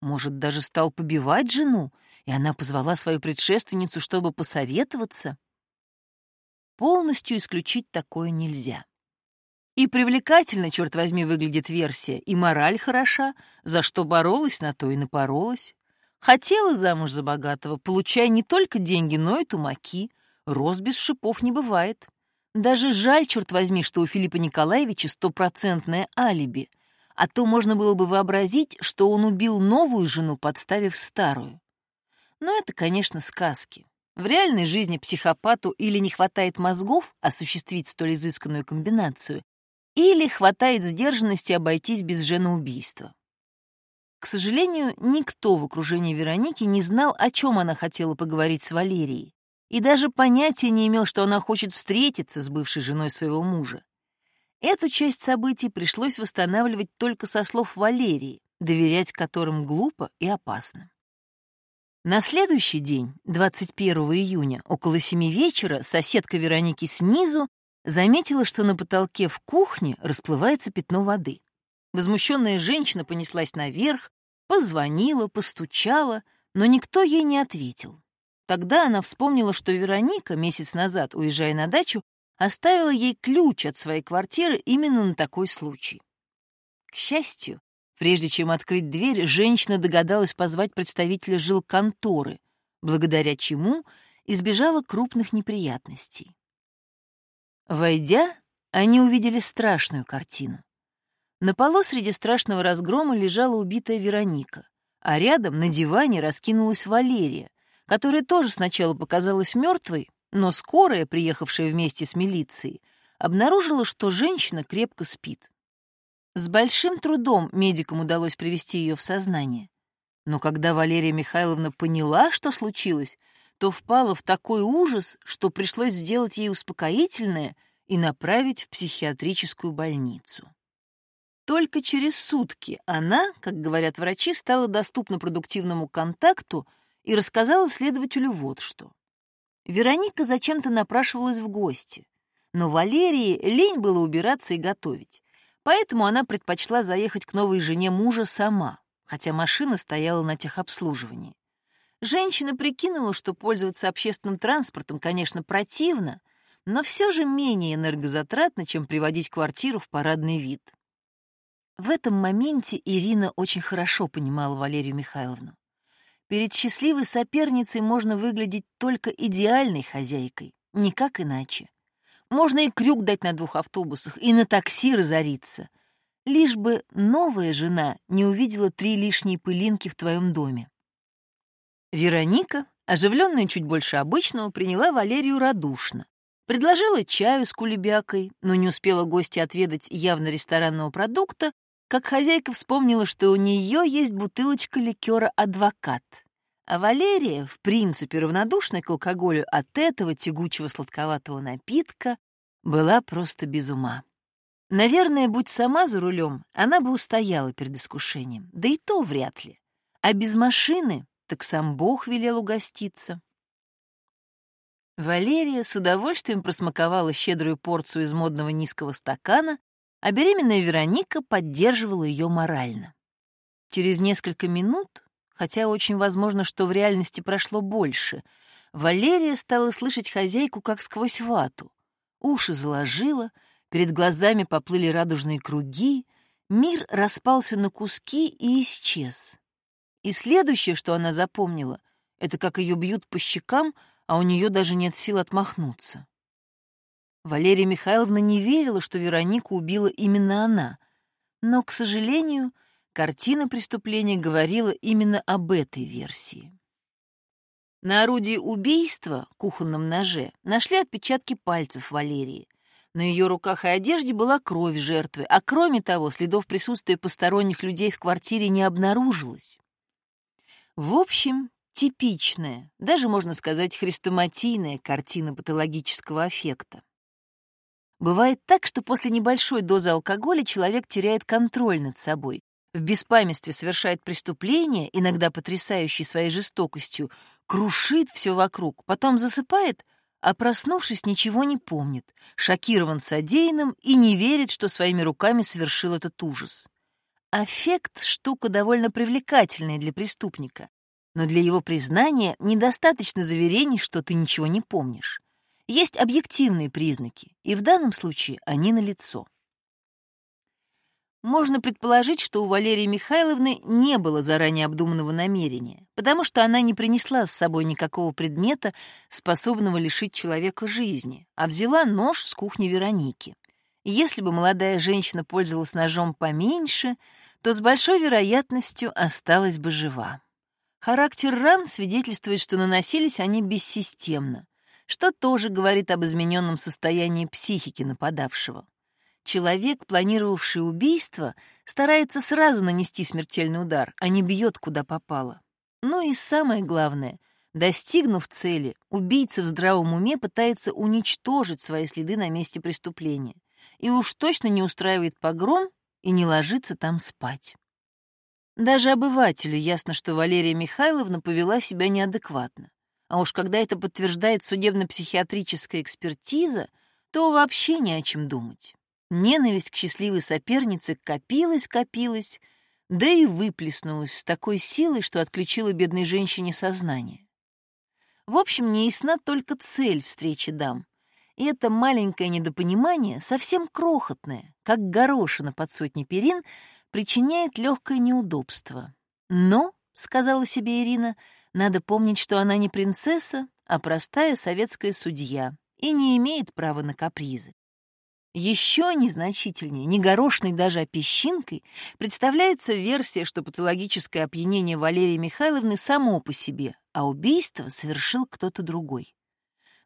Может, даже стал побивать жену, и она позвала свою предшественницу, чтобы посоветоваться? Полностью исключить такое нельзя. И привлекательно, черт возьми, выглядит версия, и мораль хороша, за что боролась, на то и напоролась. Хотела замуж за богатого, получая не только деньги, но и тумаки. Роз без шипов не бывает. Даже жаль, черт возьми, что у Филиппа Николаевича стопроцентное алиби, а то можно было бы вообразить, что он убил новую жену, подставив старую. Но это, конечно, сказки. В реальной жизни психопату или не хватает мозгов осуществить столь изысканную комбинацию, или хватает сдержанности обойтись без женоубийства. К сожалению, никто в окружении Вероники не знал, о чем она хотела поговорить с Валерией, и даже понятия не имел, что она хочет встретиться с бывшей женой своего мужа. Эту часть событий пришлось восстанавливать только со слов Валерии, доверять которым глупо и опасно. На следующий день, 21 июня, около семи вечера, соседка Вероники снизу заметила, что на потолке в кухне расплывается пятно воды. Возмущенная женщина понеслась наверх, позвонила, постучала, но никто ей не ответил. Тогда она вспомнила, что Вероника месяц назад, уезжая на дачу, оставила ей ключ от своей квартиры именно на такой случай. К счастью, прежде чем открыть дверь, женщина догадалась позвать представителя жилконторы, благодаря чему избежала крупных неприятностей. Войдя, они увидели страшную картину. На полу среди страшного разгрома лежала убитая Вероника, а рядом на диване раскинулась Валерия, которая тоже сначала показалась мертвой, но скорая, приехавшая вместе с милицией, обнаружила, что женщина крепко спит. С большим трудом медикам удалось привести ее в сознание. Но когда Валерия Михайловна поняла, что случилось, то впала в такой ужас, что пришлось сделать ей успокоительное и направить в психиатрическую больницу. Только через сутки она, как говорят врачи, стала доступна продуктивному контакту и рассказала следователю вот что. Вероника зачем-то напрашивалась в гости, но Валерии лень было убираться и готовить, поэтому она предпочла заехать к новой жене мужа сама, хотя машина стояла на техобслуживании. Женщина прикинула, что пользоваться общественным транспортом, конечно, противно, но все же менее энергозатратно, чем приводить квартиру в парадный вид. В этом моменте Ирина очень хорошо понимала Валерию Михайловну. Перед счастливой соперницей можно выглядеть только идеальной хозяйкой, никак иначе. Можно и крюк дать на двух автобусах, и на такси разориться. Лишь бы новая жена не увидела три лишние пылинки в твоем доме. Вероника, оживленная чуть больше обычного, приняла Валерию радушно. Предложила чаю с кулебякой, но не успела гости отведать явно ресторанного продукта, как хозяйка вспомнила, что у нее есть бутылочка ликера «Адвокат». А Валерия, в принципе равнодушная к алкоголю от этого тягучего сладковатого напитка, была просто без ума. Наверное, будь сама за рулем, она бы устояла перед искушением, да и то вряд ли. А без машины так сам Бог велел угоститься. Валерия с удовольствием просмаковала щедрую порцию из модного низкого стакана а беременная Вероника поддерживала ее морально. Через несколько минут, хотя очень возможно, что в реальности прошло больше, Валерия стала слышать хозяйку как сквозь вату. Уши заложила, перед глазами поплыли радужные круги, мир распался на куски и исчез. И следующее, что она запомнила, это как ее бьют по щекам, а у нее даже нет сил отмахнуться. Валерия Михайловна не верила, что Веронику убила именно она. Но, к сожалению, картина преступления говорила именно об этой версии. На орудии убийства, кухонном ноже, нашли отпечатки пальцев Валерии. На ее руках и одежде была кровь жертвы, а кроме того, следов присутствия посторонних людей в квартире не обнаружилось. В общем, типичная, даже можно сказать хрестоматийная картина патологического аффекта. Бывает так, что после небольшой дозы алкоголя человек теряет контроль над собой, в беспамятстве совершает преступление, иногда потрясающее своей жестокостью, крушит все вокруг, потом засыпает, а проснувшись, ничего не помнит, шокирован содеянным и не верит, что своими руками совершил этот ужас. Аффект — штука довольно привлекательная для преступника, но для его признания недостаточно заверений, что ты ничего не помнишь. Есть объективные признаки, и в данном случае они налицо. Можно предположить, что у Валерии Михайловны не было заранее обдуманного намерения, потому что она не принесла с собой никакого предмета, способного лишить человека жизни, а взяла нож с кухни Вероники. Если бы молодая женщина пользовалась ножом поменьше, то с большой вероятностью осталась бы жива. Характер ран свидетельствует, что наносились они бессистемно что тоже говорит об измененном состоянии психики нападавшего. Человек, планировавший убийство, старается сразу нанести смертельный удар, а не бьет, куда попало. Ну и самое главное, достигнув цели, убийца в здравом уме пытается уничтожить свои следы на месте преступления и уж точно не устраивает погром и не ложится там спать. Даже обывателю ясно, что Валерия Михайловна повела себя неадекватно. А уж когда это подтверждает судебно-психиатрическая экспертиза, то вообще не о чем думать. Ненависть к счастливой сопернице копилась-копилась, да и выплеснулась с такой силой, что отключила бедной женщине сознание. В общем, не ясна только цель встречи дам. И это маленькое недопонимание, совсем крохотное, как горошина под сотни перин, причиняет легкое неудобство. Но, — сказала себе Ирина, — надо помнить, что она не принцесса, а простая советская судья и не имеет права на капризы. Еще незначительнее, не горошной даже, а песчинкой, представляется версия, что патологическое опьянение Валерии Михайловны само по себе, а убийство совершил кто-то другой.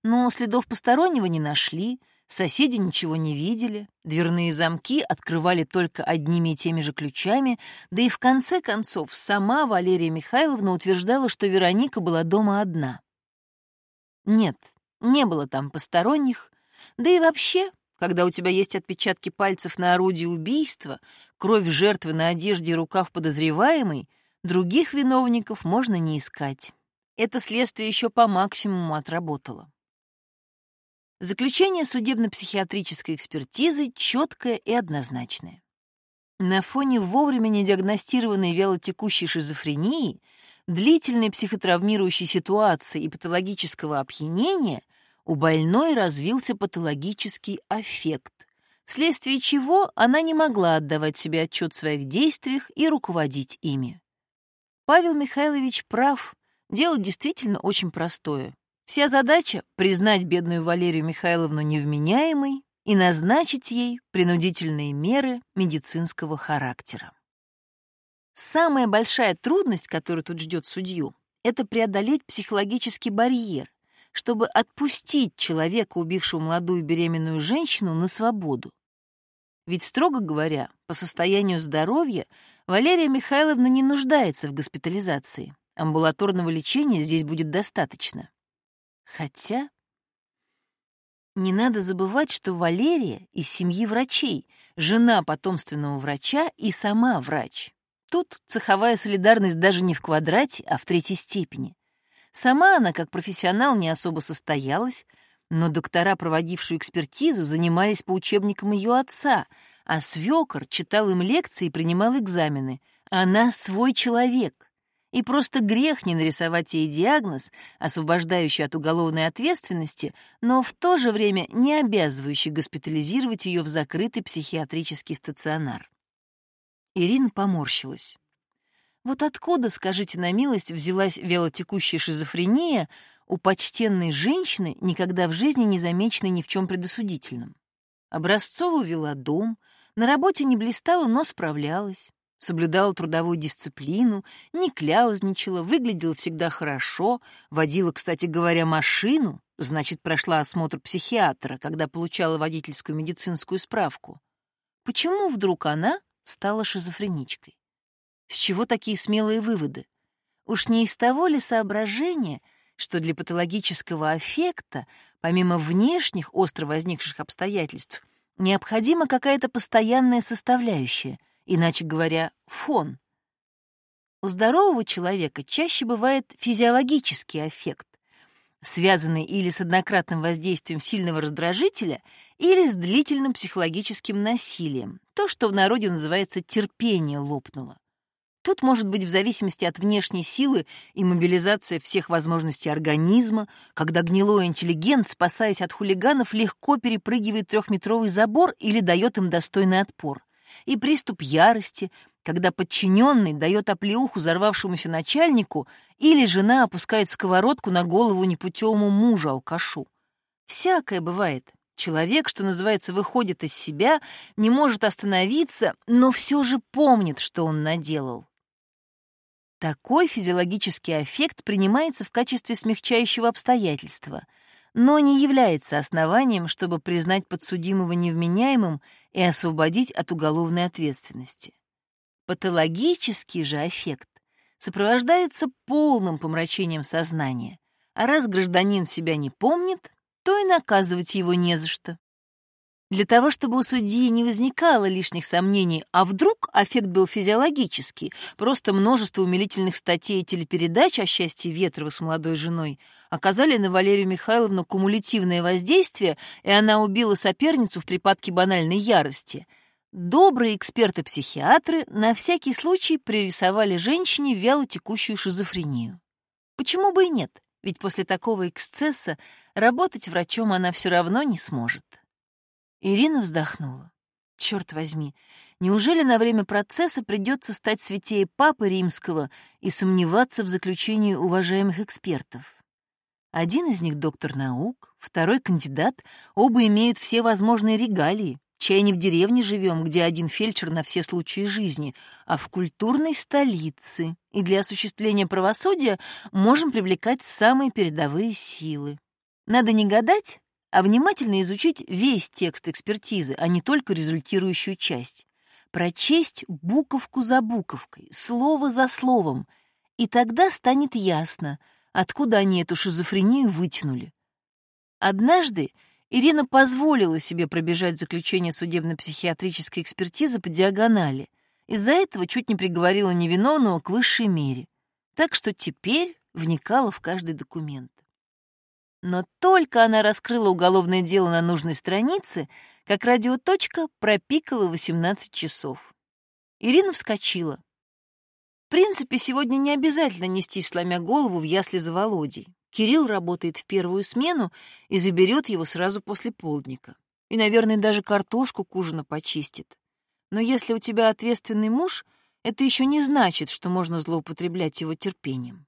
Но следов постороннего не нашли, соседи ничего не видели, дверные замки открывали только одними и теми же ключами, да и в конце концов сама Валерия Михайловна утверждала, что Вероника была дома одна. Нет, не было там посторонних, да и вообще когда у тебя есть отпечатки пальцев на орудии убийства, кровь жертвы на одежде и руках подозреваемой, других виновников можно не искать. Это следствие еще по максимуму отработало. Заключение судебно-психиатрической экспертизы четкое и однозначное. На фоне вовремя недиагностированной вялотекущей шизофрении, длительной психотравмирующей ситуации и патологического опьянения — у больной развился патологический аффект, вследствие чего она не могла отдавать себе отчет в своих действиях и руководить ими. Павел Михайлович прав, дело действительно очень простое. Вся задача — признать бедную Валерию Михайловну невменяемой и назначить ей принудительные меры медицинского характера. Самая большая трудность, которая тут ждет судью, это преодолеть психологический барьер, чтобы отпустить человека, убившего молодую беременную женщину, на свободу. Ведь, строго говоря, по состоянию здоровья Валерия Михайловна не нуждается в госпитализации. Амбулаторного лечения здесь будет достаточно. Хотя... Не надо забывать, что Валерия из семьи врачей, жена потомственного врача и сама врач. Тут цеховая солидарность даже не в квадрате, а в третьей степени. Сама она, как профессионал, не особо состоялась, но доктора, проводившие экспертизу, занимались по учебникам ее отца, а свекор читал им лекции и принимал экзамены. Она свой человек. И просто грех не нарисовать ей диагноз, освобождающий от уголовной ответственности, но в то же время не обязывающий госпитализировать ее в закрытый психиатрический стационар. Ирина поморщилась. Вот откуда, скажите на милость, взялась велотекущая шизофрения у почтенной женщины, никогда в жизни не замеченной ни в чем предосудительном? Образцову вела дом, на работе не блистала, но справлялась, соблюдала трудовую дисциплину, не кляузничала, выглядела всегда хорошо, водила, кстати говоря, машину, значит, прошла осмотр психиатра, когда получала водительскую медицинскую справку. Почему вдруг она стала шизофреничкой? С чего такие смелые выводы? Уж не из того ли соображения, что для патологического аффекта, помимо внешних остро возникших обстоятельств, необходима какая-то постоянная составляющая, иначе говоря, фон. У здорового человека чаще бывает физиологический аффект, связанный или с однократным воздействием сильного раздражителя, или с длительным психологическим насилием, то, что в народе называется терпение лопнуло. Тут может быть в зависимости от внешней силы и мобилизация всех возможностей организма, когда гнилой интеллигент, спасаясь от хулиганов, легко перепрыгивает трехметровый забор или дает им достойный отпор. И приступ ярости, когда подчиненный дает оплеуху взорвавшемуся начальнику или жена опускает сковородку на голову непутевому мужу-алкашу. Всякое бывает. Человек, что называется, выходит из себя, не может остановиться, но все же помнит, что он наделал. Такой физиологический эффект принимается в качестве смягчающего обстоятельства. Но не является основанием, чтобы признать подсудимого невменяемым и освободить от уголовной ответственности. Патологический же аффект сопровождается полным помрачением сознания, а раз гражданин себя не помнит, то и наказывать его не за что. Для того, чтобы у судьи не возникало лишних сомнений, а вдруг аффект был физиологический, просто множество умилительных статей и телепередач о счастье Ветрова с молодой женой оказали на Валерию Михайловну кумулятивное воздействие, и она убила соперницу в припадке банальной ярости. Добрые эксперты-психиатры на всякий случай пририсовали женщине вяло текущую шизофрению. Почему бы и нет? Ведь после такого эксцесса работать врачом она все равно не сможет. Ирина вздохнула. Черт возьми, неужели на время процесса придется стать святее Папы Римского и сомневаться в заключении уважаемых экспертов? Один из них доктор наук, второй кандидат, оба имеют все возможные регалии. Чай не в деревне живем, где один фельдшер на все случаи жизни, а в культурной столице, и для осуществления правосудия можем привлекать самые передовые силы. Надо не гадать, а внимательно изучить весь текст экспертизы, а не только результирующую часть. Прочесть буковку за буковкой, слово за словом, и тогда станет ясно, откуда они эту шизофрению вытянули. Однажды Ирина позволила себе пробежать заключение судебно-психиатрической экспертизы по диагонали. Из-за этого чуть не приговорила невиновного к высшей мере. Так что теперь вникала в каждый документ. Но только она раскрыла уголовное дело на нужной странице, как радиоточка пропикала 18 часов. Ирина вскочила. В принципе, сегодня не обязательно нести, сломя голову, в ясли за Володей. Кирилл работает в первую смену и заберет его сразу после полдника. И, наверное, даже картошку к ужину почистит. Но если у тебя ответственный муж, это еще не значит, что можно злоупотреблять его терпением.